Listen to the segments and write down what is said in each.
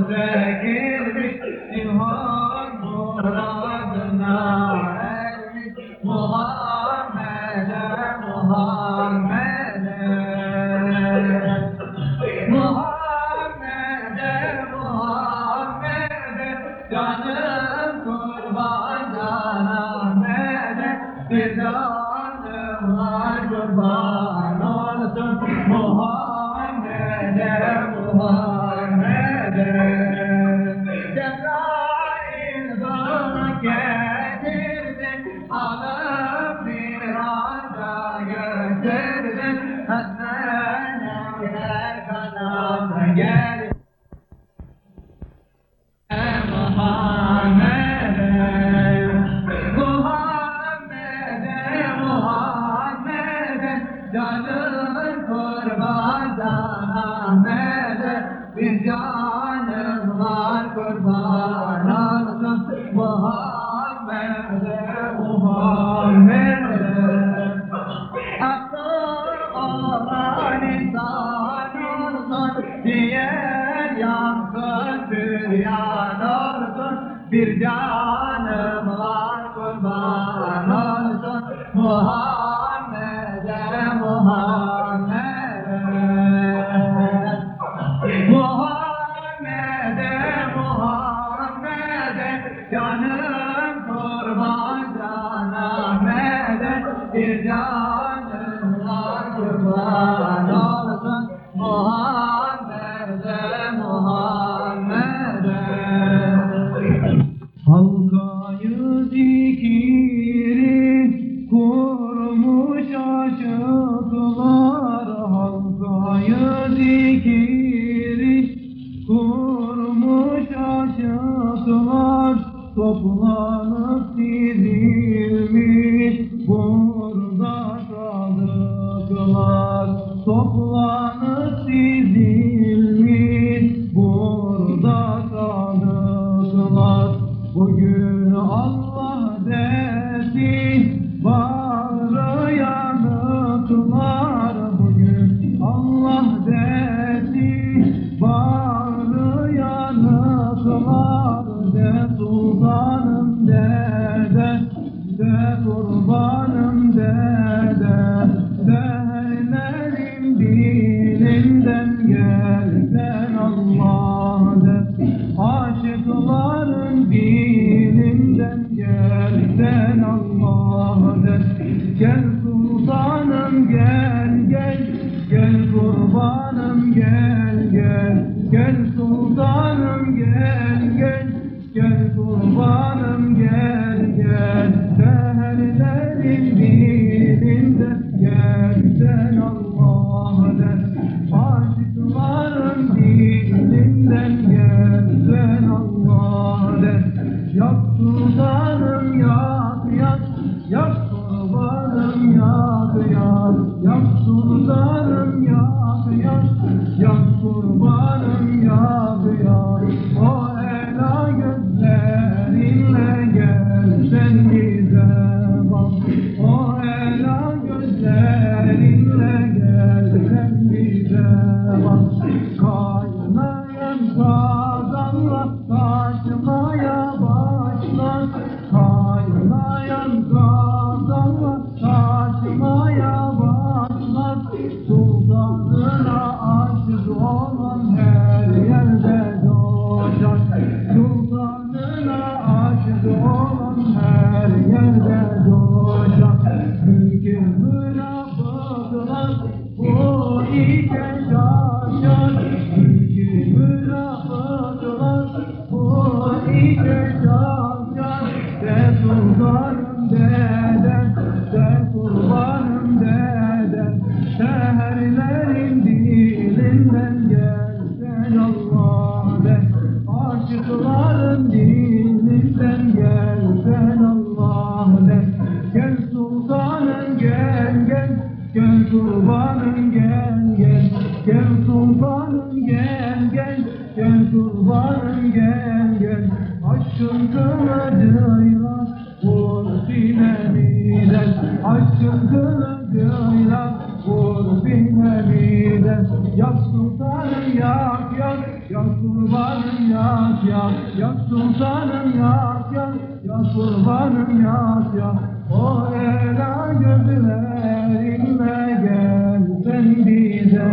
ذلك Bir canım var kurban olsun aşıklar Toplanıp الله نسيك Yak kurbanım Aşkın kılıcıyla vur sinemiden Yak sultanım yak yak Yak kurbanım yak yak Yak sultanım yak yak Yak kurbanım yak yak O ela gözlerinle gel sen bize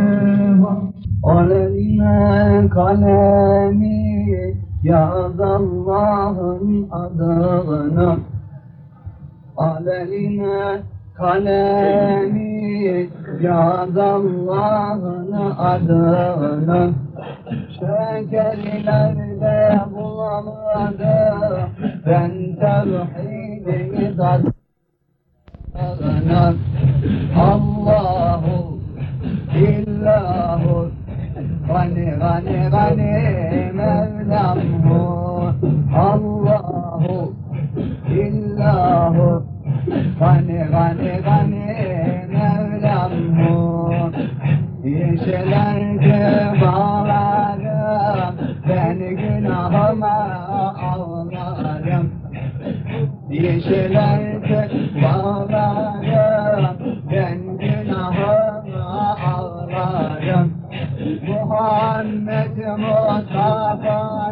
bak. Aleyhine kalemi yaz Allah'ın adını Aleyhine kalemi yaz Allah'ın adını. Şekerlerde bulamadım ben tevhidini tadını Allahu illahu Gani gani gani Mevlamhu Allahu illahu Gani gani gani Mevlamhu Yeşilerde bağlarım Ben günahıma ağlarım. Yeşilerde bağlarım Ben günahıma ağlarım. Muhammed Mustafa'nın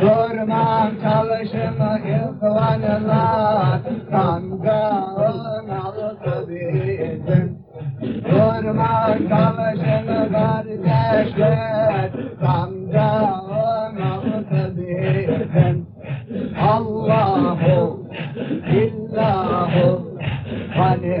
Durmam çalışımı ihvanlar Kankağın altı bizim. Durmam çalışımı kardeşler Kankağın altı bizim. Allahu illahu hani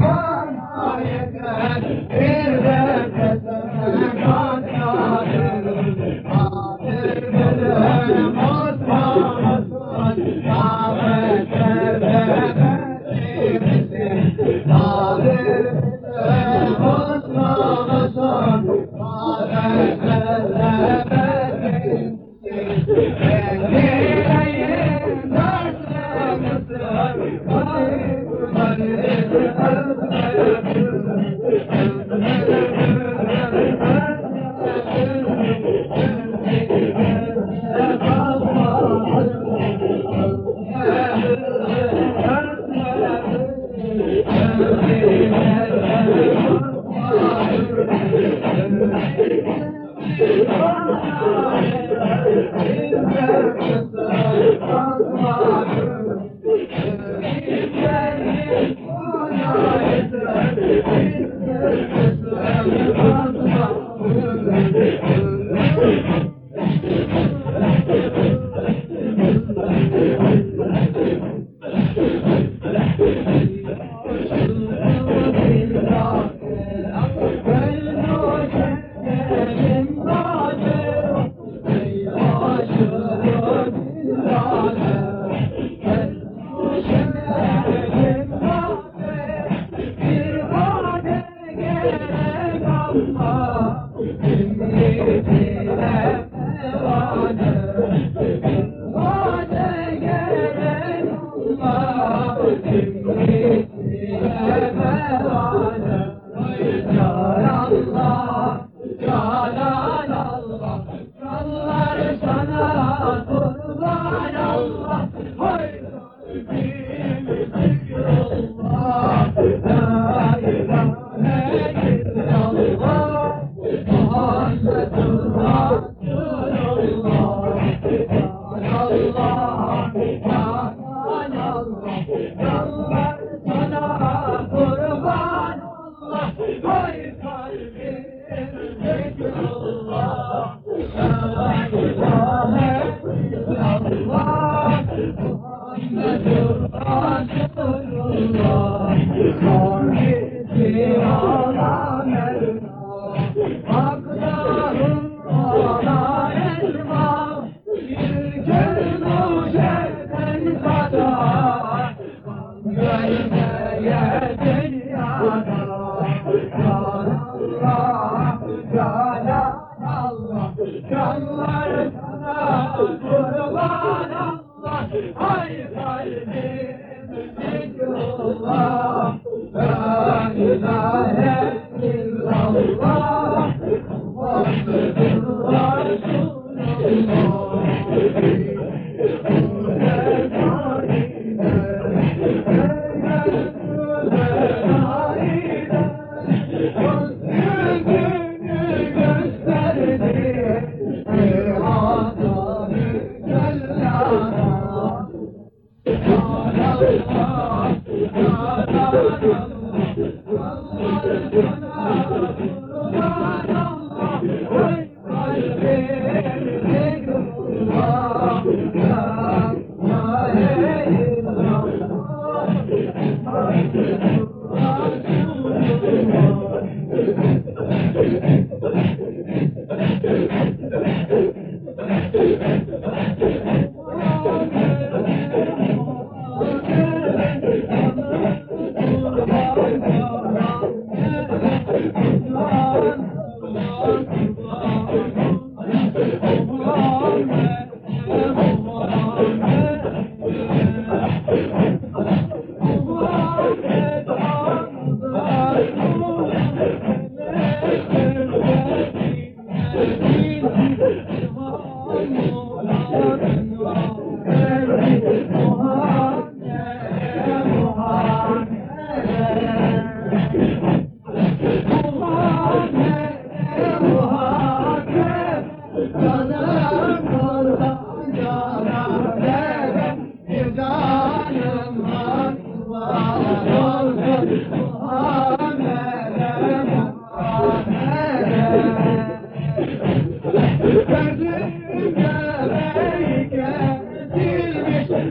Lord. Thank you.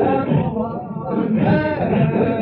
Thank you.